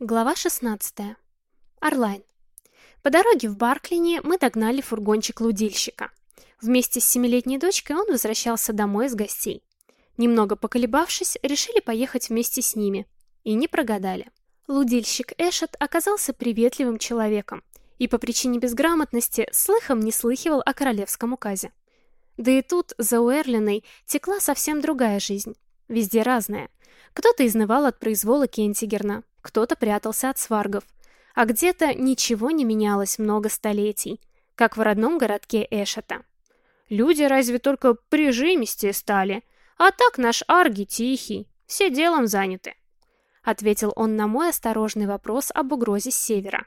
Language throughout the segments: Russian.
Глава 16. Орлайн. По дороге в Барклине мы догнали фургончик лудильщика. Вместе с семилетней дочкой он возвращался домой из гостей. Немного поколебавшись, решили поехать вместе с ними. И не прогадали. Лудильщик Эшет оказался приветливым человеком и по причине безграмотности слыхом не слыхивал о королевском указе. Да и тут, за Уэрлиной, текла совсем другая жизнь. Везде разная. Кто-то изнывал от произвола Кентигерна, кто-то прятался от сваргов, а где-то ничего не менялось много столетий, как в родном городке Эшета. Люди разве только прижимистее стали, а так наш Арги тихий, все делом заняты. Ответил он на мой осторожный вопрос об угрозе с севера.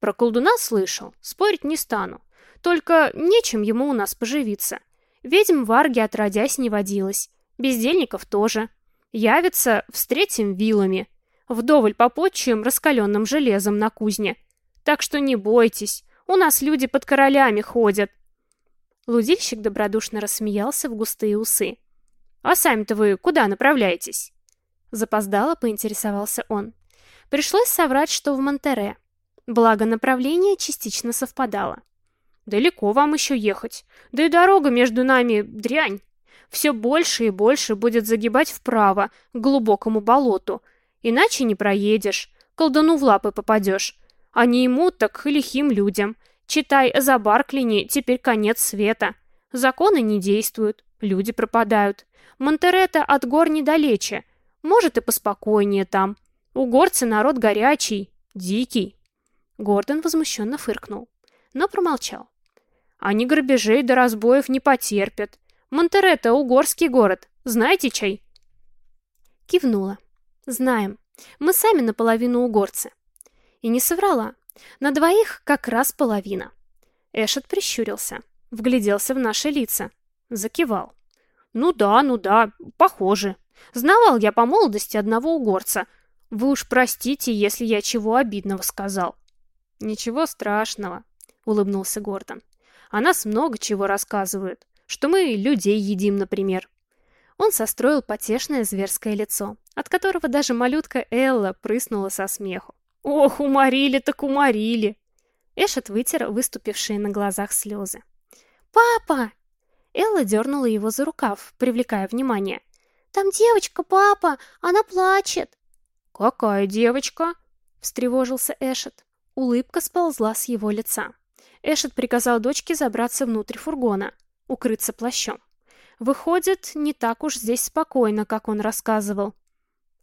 Про колдуна слышал, спорить не стану. Только нечем ему у нас поживиться. Ведьм в Арге отродясь не водилось, бездельников тоже. Явится, встретим вилами. Вдоволь попотчуем раскаленным железом на кузне. Так что не бойтесь, у нас люди под королями ходят. Лудильщик добродушно рассмеялся в густые усы. «А сами-то вы куда направляетесь?» Запоздало поинтересовался он. Пришлось соврать, что в Монтере. Благо направление частично совпадало. «Далеко вам еще ехать. Да и дорога между нами дрянь. Все больше и больше будет загибать вправо, к глубокому болоту, Иначе не проедешь, колдуну в лапы попадешь. А не ему, так лихим людям. Читай, за Барклини теперь конец света. Законы не действуют, люди пропадают. Монтерета от гор недалече. Может и поспокойнее там. У горцы народ горячий, дикий. Гордон возмущенно фыркнул, но промолчал. Они грабежей до разбоев не потерпят. Монтерета — угорский город, знаете чай? Кивнула. Знаем. Мы сами наполовину угорцы. И не соврала. На двоих как раз половина. Эшет прищурился. Вгляделся в наши лица. Закивал. Ну да, ну да, похоже. Знавал я по молодости одного угорца. Вы уж простите, если я чего обидного сказал. Ничего страшного, улыбнулся Гордон. О нас много чего рассказывают. Что мы людей едим, например. Он состроил потешное зверское лицо, от которого даже малютка Элла прыснула со смеху. «Ох, уморили так уморили!» Эшет вытер выступившие на глазах слезы. «Папа!» Элла дернула его за рукав, привлекая внимание. «Там девочка, папа! Она плачет!» «Какая девочка?» — встревожился Эшет. Улыбка сползла с его лица. Эшет приказал дочке забраться внутрь фургона, укрыться плащом. Выходит, не так уж здесь спокойно, как он рассказывал.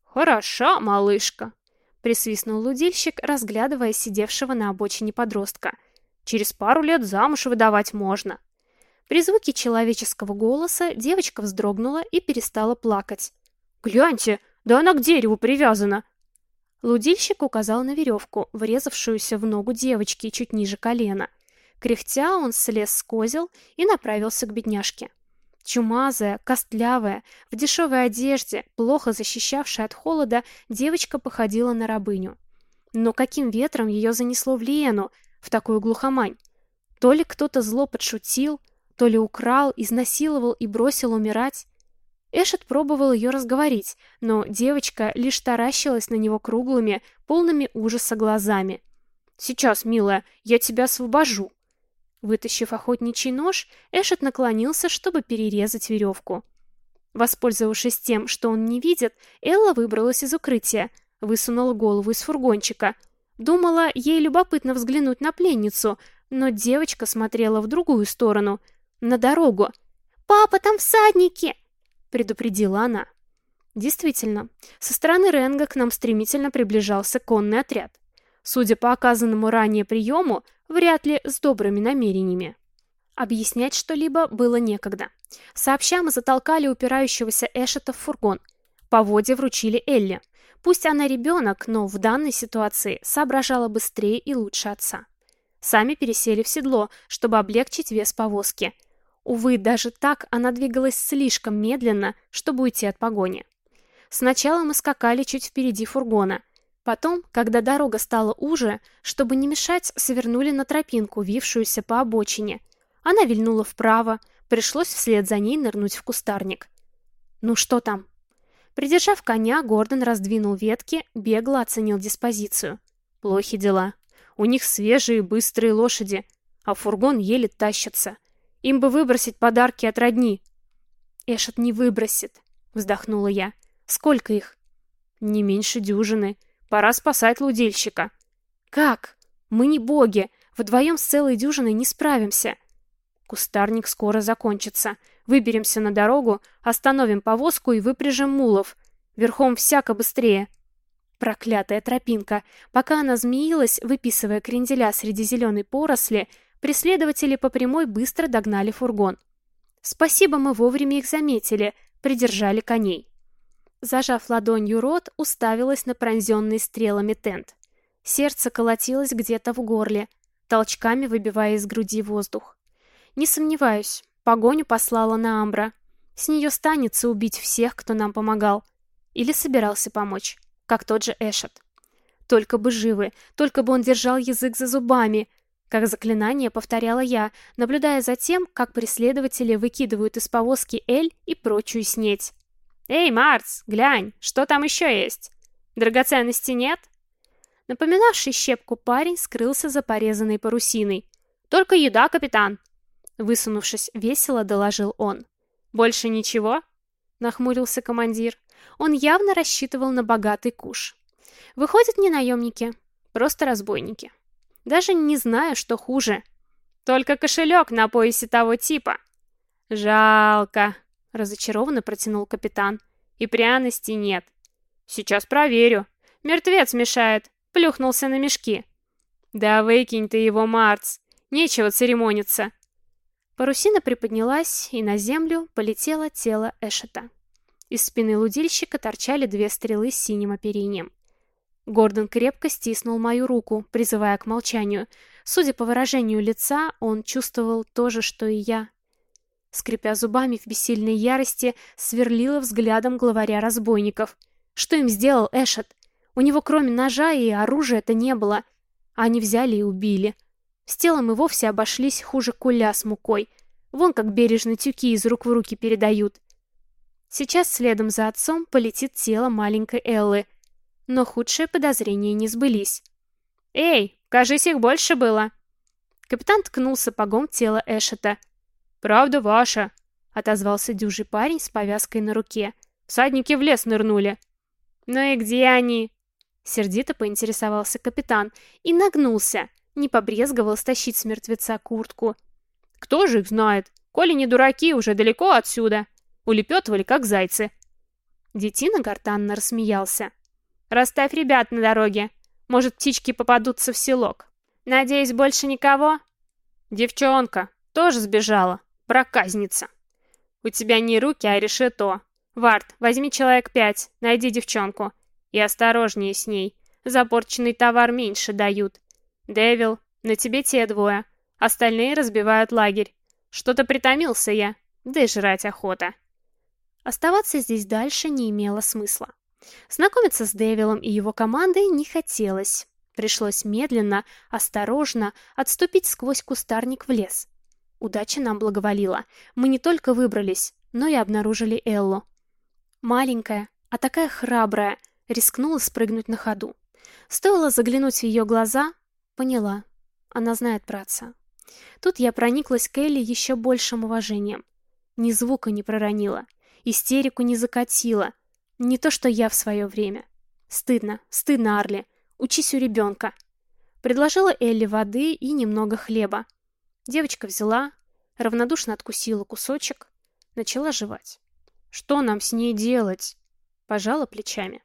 «Хороша, малышка!» — присвистнул лудильщик, разглядывая сидевшего на обочине подростка. «Через пару лет замуж выдавать можно». При звуке человеческого голоса девочка вздрогнула и перестала плакать. «Гляньте, да она к дереву привязана!» Лудильщик указал на веревку, врезавшуюся в ногу девочки чуть ниже колена. Кряхтя он слез с козел и направился к бедняжке. Чумазая, костлявая, в дешевой одежде, плохо защищавшая от холода, девочка походила на рабыню. Но каким ветром ее занесло в Лиену, в такую глухомань? То ли кто-то зло подшутил, то ли украл, изнасиловал и бросил умирать. Эшет пробовал ее разговорить, но девочка лишь таращилась на него круглыми, полными ужаса глазами. «Сейчас, милая, я тебя освобожу», Вытащив охотничий нож, Эшет наклонился, чтобы перерезать веревку. Воспользовавшись тем, что он не видит, Элла выбралась из укрытия, высунула голову из фургончика. Думала, ей любопытно взглянуть на пленницу, но девочка смотрела в другую сторону, на дорогу. «Папа, там всадники!» — предупредила она. Действительно, со стороны Ренга к нам стремительно приближался конный отряд. Судя по оказанному ранее приему, вряд ли с добрыми намерениями. Объяснять что-либо было некогда. Сообща мы затолкали упирающегося Эшета в фургон. Поводья вручили Элли. Пусть она ребенок, но в данной ситуации соображала быстрее и лучше отца. Сами пересели в седло, чтобы облегчить вес повозки. Увы, даже так она двигалась слишком медленно, чтобы уйти от погони. Сначала мы скакали чуть впереди фургона – Потом, когда дорога стала уже, чтобы не мешать, свернули на тропинку, вившуюся по обочине. Она вильнула вправо, пришлось вслед за ней нырнуть в кустарник. «Ну что там?» Придержав коня, Гордон раздвинул ветки, бегло оценил диспозицию. Плохи дела. У них свежие быстрые лошади, а фургон еле тащится. Им бы выбросить подарки от родни. Эшет не выбросит, вздохнула я. Сколько их? Не меньше дюжины. Пора спасать лудильщика. Как? Мы не боги. Вдвоем с целой дюжиной не справимся. Кустарник скоро закончится. Выберемся на дорогу, остановим повозку и выпряжем мулов. Верхом всяко быстрее. Проклятая тропинка. Пока она змеилась, выписывая кренделя среди зеленой поросли, преследователи по прямой быстро догнали фургон. Спасибо, мы вовремя их заметили, придержали коней. Зажав ладонью рот, уставилась на пронзенный стрелами тент. Сердце колотилось где-то в горле, толчками выбивая из груди воздух. Не сомневаюсь, погоню послала на Амбра. С нее станется убить всех, кто нам помогал. Или собирался помочь, как тот же Эшет. Только бы живы, только бы он держал язык за зубами. Как заклинание повторяла я, наблюдая за тем, как преследователи выкидывают из повозки Эль и прочую снеть. «Эй, Марс, глянь, что там еще есть? Драгоценности нет?» Напоминавший щепку парень скрылся за порезанной парусиной. «Только еда, капитан!» Высунувшись весело, доложил он. «Больше ничего?» Нахмурился командир. Он явно рассчитывал на богатый куш. Выходят не наемники, просто разбойники. Даже не знаю, что хуже. Только кошелек на поясе того типа. Жалко, разочарованно протянул капитан. И пряности нет. Сейчас проверю. Мертвец мешает. Плюхнулся на мешки. Да выкинь ты его, Марц. Нечего церемониться. Парусина приподнялась, и на землю полетело тело Эшета. Из спины лудильщика торчали две стрелы с синим оперением. Гордон крепко стиснул мою руку, призывая к молчанию. Судя по выражению лица, он чувствовал то же, что и я. Скрипя зубами в бессильной ярости, сверлила взглядом главаря разбойников. Что им сделал Эшет? У него кроме ножа и оружия-то не было. Они взяли и убили. С телом и вовсе обошлись хуже куля с мукой. Вон как бережно тюки из рук в руки передают. Сейчас следом за отцом полетит тело маленькой Эллы. Но худшие подозрения не сбылись. «Эй, кажись, их больше было!» Капитан ткнул сапогом тело Эшета. «Правда ваша!» — отозвался дюжий парень с повязкой на руке. «Всадники в лес нырнули!» «Ну и где они?» Сердито поинтересовался капитан и нагнулся, не побрезговал стащить с мертвеца куртку. «Кто же их знает? Коли не дураки, уже далеко отсюда!» Улепетывали, как зайцы. Детина гортанно рассмеялся. «Расставь ребят на дороге. Может, птички попадутся в селок. Надеюсь, больше никого?» «Девчонка. Тоже сбежала. Проказница. У тебя не руки, а решето. Вард, возьми человек пять, найди девчонку. И осторожнее с ней. Запорченный товар меньше дают. Дэвил, на тебе те двое. Остальные разбивают лагерь. Что-то притомился я. Да и жрать охота. Оставаться здесь дальше не имело смысла. Знакомиться с Дэвилом и его командой не хотелось. Пришлось медленно, осторожно отступить сквозь кустарник в лес. Удача нам благоволила. Мы не только выбрались, но и обнаружили Эллу. Маленькая, а такая храбрая, рискнула спрыгнуть на ходу. Стоило заглянуть в ее глаза, поняла. Она знает братца. Тут я прониклась к Элли еще большим уважением. Ни звука не проронила истерику не закатила. Не то, что я в свое время. Стыдно, стыдно, Арли. Учись у ребенка. Предложила Элли воды и немного хлеба. Девочка взяла, равнодушно откусила кусочек, начала жевать. Что нам с ней делать? Пожала плечами.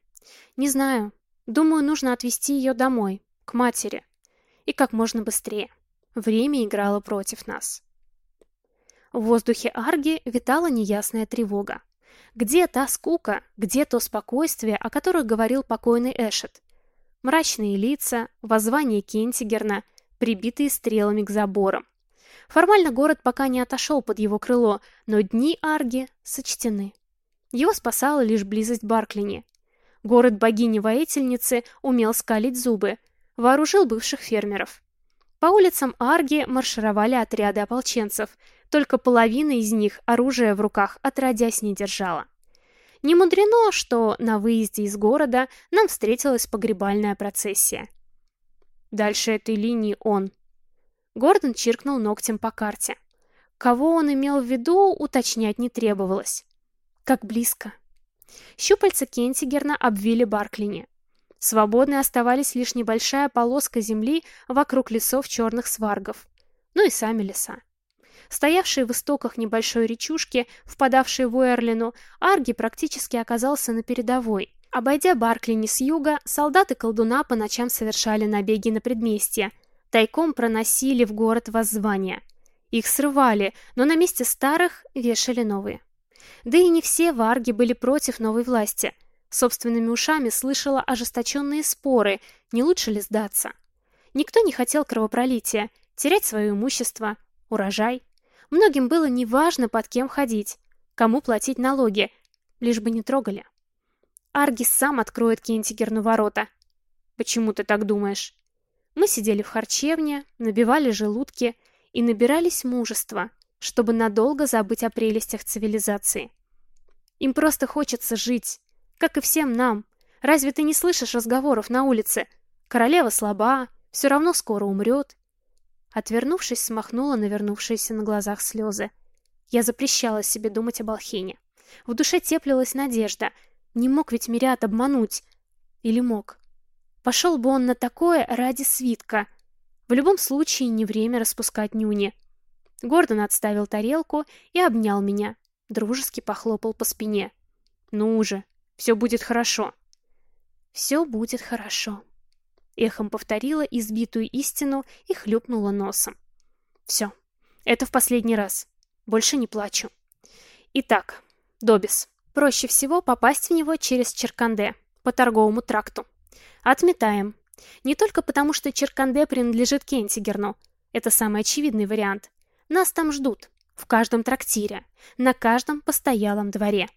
Не знаю. Думаю, нужно отвезти ее домой, к матери. И как можно быстрее. Время играло против нас. В воздухе Арги витала неясная тревога. Где та скука, где то спокойствие, о которых говорил покойный Эшет? Мрачные лица, воззвание Кентигерна, прибитые стрелами к заборам. Формально город пока не отошел под его крыло, но дни Арги сочтены. Его спасала лишь близость Барклини. Город богини-воительницы умел скалить зубы, вооружил бывших фермеров. По улицам Арги маршировали отряды ополченцев – только половина из них оружие в руках отродясь не держала. Не мудрено, что на выезде из города нам встретилась погребальная процессия. Дальше этой линии он. Гордон чиркнул ногтем по карте. Кого он имел в виду, уточнять не требовалось. Как близко. Щупальца Кентигерна обвили Барклини. Свободной оставались лишь небольшая полоска земли вокруг лесов черных сваргов. Ну и сами леса. Стоявший в истоках небольшой речушки, впадавшей в Уэрлину, Арги практически оказался на передовой. Обойдя Барклини с юга, солдаты колдуна по ночам совершали набеги на предместье, тайком проносили в город воззвания. Их срывали, но на месте старых вешали новые. Да и не все варги были против новой власти. Собственными ушами слышала ожесточенные споры, не лучше ли сдаться. Никто не хотел кровопролития, терять свое имущество, урожай. Многим было неважно, под кем ходить, кому платить налоги, лишь бы не трогали. Аргис сам откроет Кентигерну ворота. Почему ты так думаешь? Мы сидели в харчевне, набивали желудки и набирались мужества, чтобы надолго забыть о прелестях цивилизации. Им просто хочется жить, как и всем нам. Разве ты не слышишь разговоров на улице? Королева слаба, все равно скоро умрет. Отвернувшись, смахнула навернувшиеся на глазах слезы. Я запрещала себе думать об Алхине. В душе теплилась надежда. Не мог ведь Мириад обмануть. Или мог? Пошел бы он на такое ради свитка. В любом случае, не время распускать нюни. Гордон отставил тарелку и обнял меня. Дружески похлопал по спине. «Ну уже, все будет хорошо». «Все будет хорошо». Эхом повторила избитую истину и хлюпнула носом. «Все, это в последний раз. Больше не плачу». Итак, Добис. Проще всего попасть в него через Черканде, по торговому тракту. Отметаем. Не только потому, что Черканде принадлежит Кентигерну. Это самый очевидный вариант. Нас там ждут. В каждом трактире. На каждом постоялом дворе.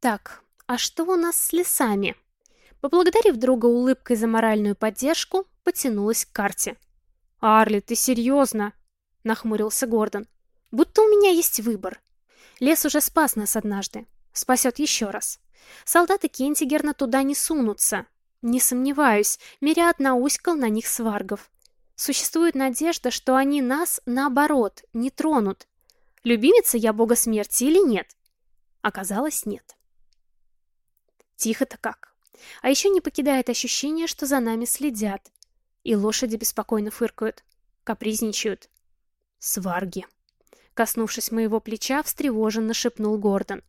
Так, а что у нас с лесами? Поблагодарив друга улыбкой за моральную поддержку, потянулась к карте. «Арли, ты серьезно?» — нахмурился Гордон. «Будто у меня есть выбор. Лес уже спас нас однажды. Спасет еще раз. Солдаты Кентигерна туда не сунутся. Не сомневаюсь, Мириад науськал на них сваргов. Существует надежда, что они нас, наоборот, не тронут. Любимица я бога смерти или нет? Оказалось, нет. Тихо-то как. А еще не покидает ощущение, что за нами следят. И лошади беспокойно фыркают, капризничают. Сварги. Коснувшись моего плеча, встревоженно шепнул Гордон.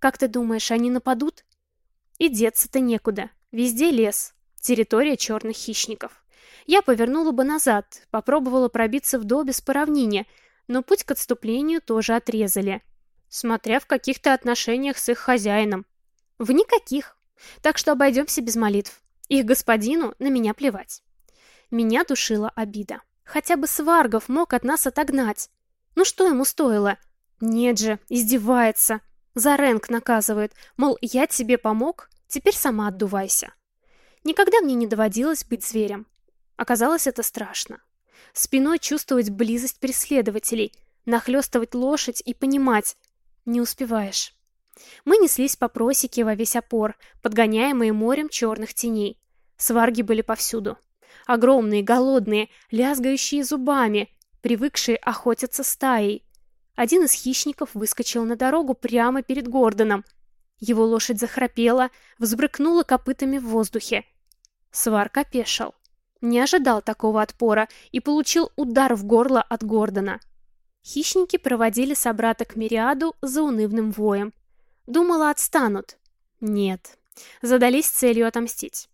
«Как ты думаешь, они нападут?» «И деться-то некуда. Везде лес. Территория черных хищников. Я повернула бы назад, попробовала пробиться в Добис по равнине, но путь к отступлению тоже отрезали. Смотря в каких-то отношениях с их хозяином. В никаких. Так что обойдемся без молитв. Их господину на меня плевать. Меня душила обида. Хотя бы Сваргов мог от нас отогнать. Ну что ему стоило? Нет же, издевается. За Рэнк наказывает, мол, я тебе помог, теперь сама отдувайся. Никогда мне не доводилось быть зверем. Оказалось, это страшно. Спиной чувствовать близость преследователей, нахлестывать лошадь и понимать — не успеваешь. Мы неслись по просеке во весь опор, подгоняемые морем черных теней. Сварги были повсюду. Огромные, голодные, лязгающие зубами, привыкшие охотиться стаей. Один из хищников выскочил на дорогу прямо перед Гордоном. Его лошадь захрапела, взбрыкнула копытами в воздухе. Сварк опешил. Не ожидал такого отпора и получил удар в горло от Гордона. Хищники проводили собрата к Мириаду за унывным воем. Думала, отстанут. Нет. Задались целью отомстить.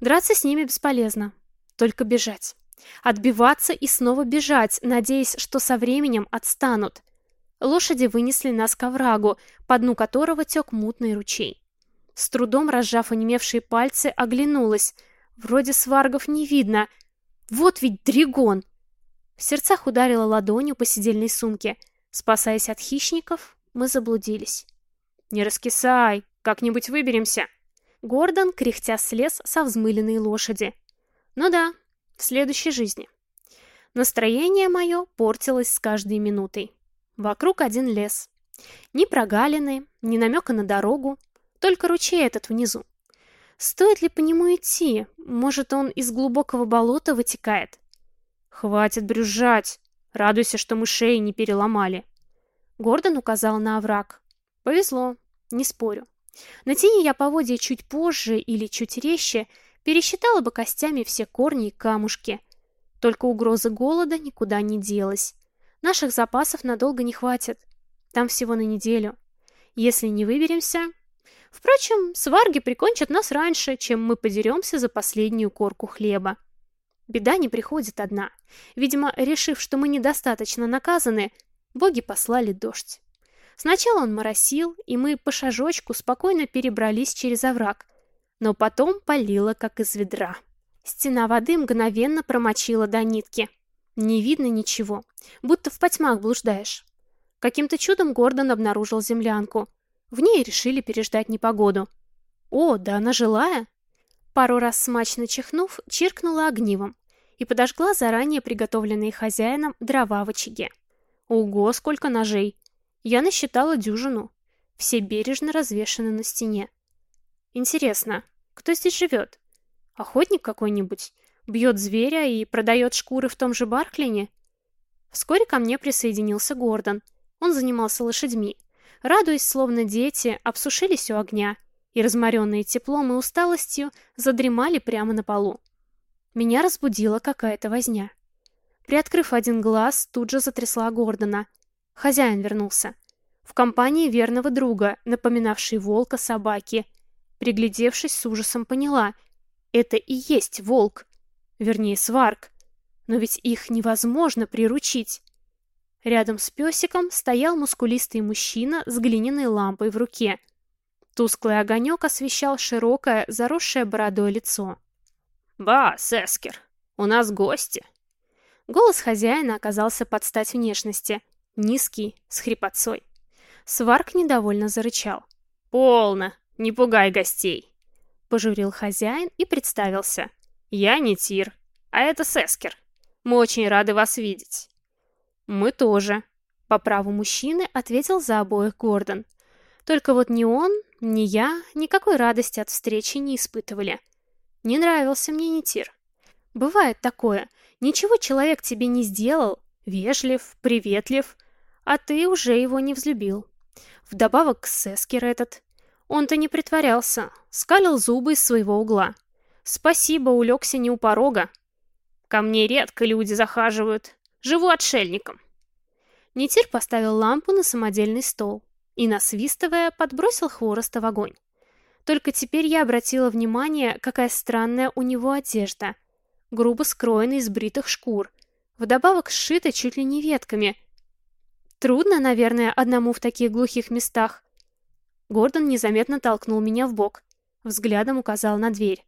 Драться с ними бесполезно. Только бежать. Отбиваться и снова бежать, надеясь, что со временем отстанут. Лошади вынесли нас к оврагу, по дну которого тек мутный ручей. С трудом разжав онемевшие пальцы, оглянулась — Вроде сваргов не видно. Вот ведь дригон! В сердцах ударила ладонью по сидельной сумке. Спасаясь от хищников, мы заблудились. «Не раскисай, как-нибудь выберемся!» Гордон, кряхтя, слез со взмыленной лошади. Ну да, в следующей жизни. Настроение мое портилось с каждой минутой. Вокруг один лес. Ни прогалины, ни намека на дорогу. только ручей этот внизу. Стоит ли по нему идти? Может, он из глубокого болота вытекает? Хватит брюзжать. Радуйся, что мы шеи не переломали. Гордон указал на овраг. Повезло, не спорю. Натяни я поводья чуть позже или чуть резче, пересчитала бы костями все корни и камушки. Только угроза голода никуда не делась. Наших запасов надолго не хватит. Там всего на неделю. Если не выберемся... Впрочем, сварги прикончат нас раньше, чем мы подеремся за последнюю корку хлеба. Беда не приходит одна. Видимо, решив, что мы недостаточно наказаны, боги послали дождь. Сначала он моросил, и мы по шажочку спокойно перебрались через овраг, но потом полило, как из ведра. Стена воды мгновенно промочила до нитки. Не видно ничего, будто в потьмах блуждаешь. Каким-то чудом Гордон обнаружил землянку. В ней решили переждать непогоду. О, да она жилая! Пару раз смачно чихнув, чиркнула огнивом и подожгла заранее приготовленные хозяином дрова в очаге. Ого, сколько ножей! Я насчитала дюжину. Все бережно развешаны на стене. Интересно, кто здесь живет? Охотник какой-нибудь? Бьет зверя и продает шкуры в том же Барклине? Вскоре ко мне присоединился Гордон. Он занимался лошадьми. Радуясь, словно дети, обсушились у огня и, разморенные теплом и усталостью, задремали прямо на полу. Меня разбудила какая-то возня. Приоткрыв один глаз, тут же затрясла Гордона — Хозяин вернулся. В компании верного друга, напоминавшей волка собаки. Приглядевшись с ужасом, поняла. Это и есть волк. Вернее, сварк. Но ведь их невозможно приручить. Рядом с песиком стоял мускулистый мужчина с глиняной лампой в руке. Тусклый огонек освещал широкое, заросшее бородой лицо. «Ба, Сескер, у нас гости!» Голос хозяина оказался под стать внешности – Низкий, с хрипотцой. Сварк недовольно зарычал. «Полно! Не пугай гостей!» Пожурил хозяин и представился. «Я не Тир, а это Сескер. Мы очень рады вас видеть». «Мы тоже», — по праву мужчины ответил за обоих Гордон. Только вот ни он, ни я никакой радости от встречи не испытывали. Не нравился мне Нитир. Бывает такое, ничего человек тебе не сделал, вежлив, приветлив, а ты уже его не взлюбил. Вдобавок Сескер этот. Он-то не притворялся, скалил зубы из своего угла. Спасибо, улегся не у порога. Ко мне редко люди захаживают. Живу отшельником. Нитир поставил лампу на самодельный стол и, насвистывая, подбросил хвороста в огонь. Только теперь я обратила внимание, какая странная у него одежда. Грубо скроенная из бритых шкур. Вдобавок сшита чуть ли не ветками, Трудно, наверное, одному в таких глухих местах. Гордон незаметно толкнул меня в бок, взглядом указал на дверь.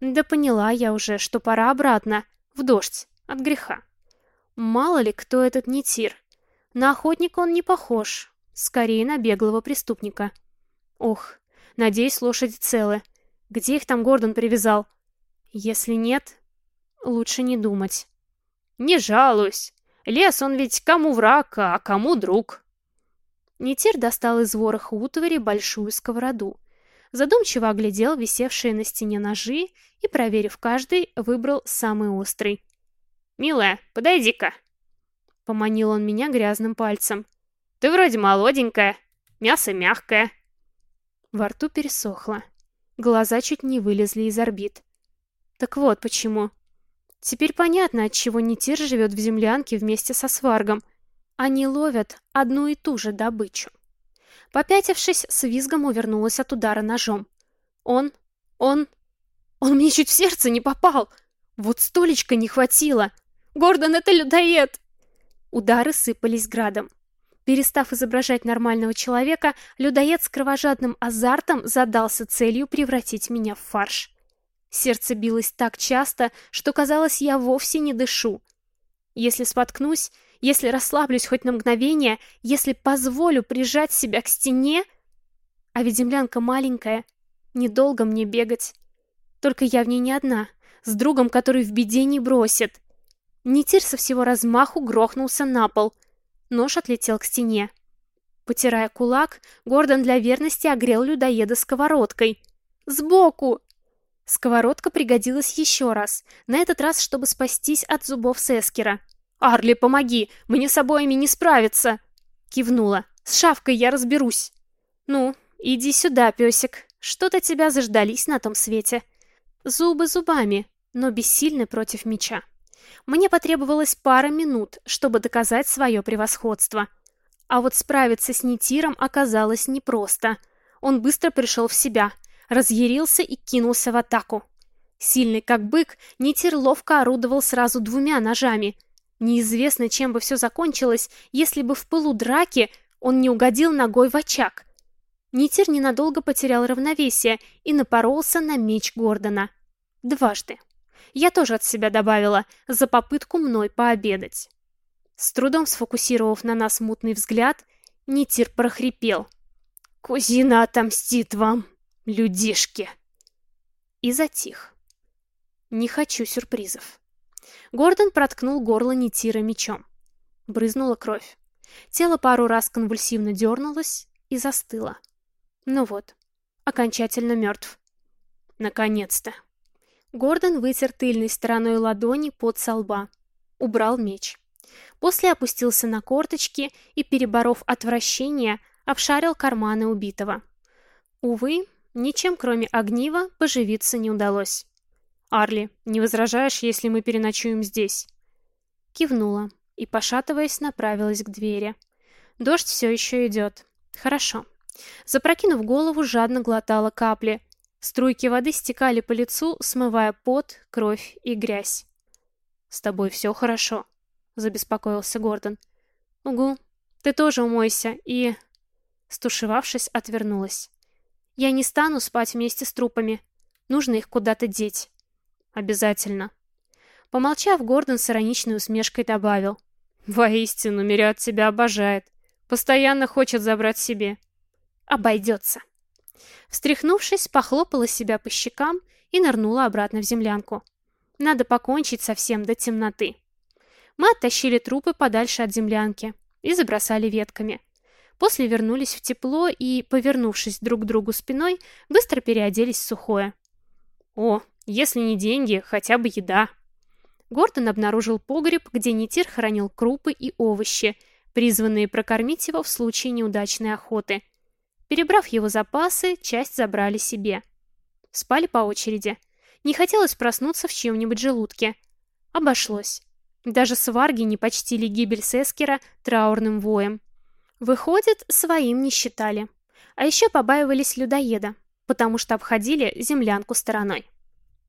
Да поняла я уже, что пора обратно, в дождь, от греха. Мало ли, кто этот нетир. На охотника он не похож, скорее на беглого преступника. Ох, надеюсь, лошади целы. Где их там Гордон привязал? Если нет, лучше не думать. Не жалуюсь. Лес он ведь кому враг, а кому друг. Нетир достал из вороха утвари большую сковороду. Задумчиво оглядел висевшие на стене ножи и, проверив каждый, выбрал самый острый. «Милая, подойди-ка!» Поманил он меня грязным пальцем. «Ты вроде молоденькая, мясо мягкое». Во рту пересохло. Глаза чуть не вылезли из орбит. Так вот почему. Теперь понятно, отчего Нитир живет в землянке вместе со сваргом. Они ловят одну и ту же добычу. Попятившись, с визгом увернулась от удара ножом. Он... он... он мне чуть в сердце не попал! Вот столечка не хватило! Гордон, это людоед! Удары сыпались градом. Перестав изображать нормального человека, людоед с кровожадным азартом задался целью превратить меня в фарш. Сердце билось так часто, что казалось, я вовсе не дышу. Если споткнусь, если расслаблюсь хоть на мгновение, если позволю прижать себя к стене... А ведь землянка маленькая, недолго мне бегать. Только я в ней не одна, с другом, который в беде не бросит. Нитир со всего размаху грохнулся на пол. Нож отлетел к стене. Потирая кулак, Гордон для верности огрел людоеда сковородкой. «Сбоку!» Сковородка пригодилась еще раз, на этот раз, чтобы спастись от зубов Сескера. «Арли, помоги! Мне с обоими не справиться!» Кивнула. «С шавкой я разберусь!» «Ну, иди сюда, песик. Что-то тебя заждались на том свете». Зубы зубами, но бессильны против меча. Мне потребовалось пара минут, чтобы доказать свое превосходство. А вот справиться с Нитиром оказалось непросто. Он быстро пришел в себя, разъярился и кинулся в атаку. Сильный как бык, Нитир ловко орудовал сразу двумя ножами. Неизвестно, чем бы все закончилось, если бы в пылу драки он не угодил ногой в очаг. Нитир ненадолго потерял равновесие и напоролся на меч Гордона. Дважды. Я тоже от себя добавила, за попытку мной пообедать. С трудом сфокусировав на нас мутный взгляд, Нитир прохрипел. «Кузина отомстит вам, людишки!» И затих. Не хочу сюрпризов. Гордон проткнул горло Нитира мечом. Брызнула кровь. Тело пару раз конвульсивно дернулось и застыло. Ну вот, окончательно мертв. Наконец-то. Гордон вытер тыльной стороной ладони под со лба. Убрал меч. После опустился на корточки и, переборов отвращение, обшарил карманы убитого. Увы, ничем кроме огнива поживиться не удалось. «Арли, не возражаешь, если мы переночуем здесь?» Кивнула и, пошатываясь, направилась к двери. Дождь все еще идет. Хорошо. Запрокинув голову, жадно глотала капли, Струйки воды стекали по лицу, смывая пот, кровь и грязь. «С тобой все хорошо?» — забеспокоился Гордон. «Угу. Ты тоже умойся и...» Стушевавшись, отвернулась. «Я не стану спать вместе с трупами. Нужно их куда-то деть». «Обязательно». Помолчав, Гордон с ироничной усмешкой добавил. «Воистину, Мириад тебя обожает. Постоянно хочет забрать себе». «Обойдется». Встряхнувшись, похлопала себя по щекам и нырнула обратно в землянку. Надо покончить совсем до темноты. Мы оттащили трупы подальше от землянки и забросали ветками. После вернулись в тепло и, повернувшись друг к другу спиной, быстро переоделись в сухое. О, если не деньги, хотя бы еда. Гордон обнаружил погреб, где Нитир хранил крупы и овощи, призванные прокормить его в случае неудачной охоты – Перебрав его запасы, часть забрали себе. Спали по очереди. Не хотелось проснуться в чьем-нибудь желудке. Обошлось. Даже сварги не почтили гибель Сескера траурным воем. Выходит, своим не считали. А еще побаивались людоеда, потому что обходили землянку стороной.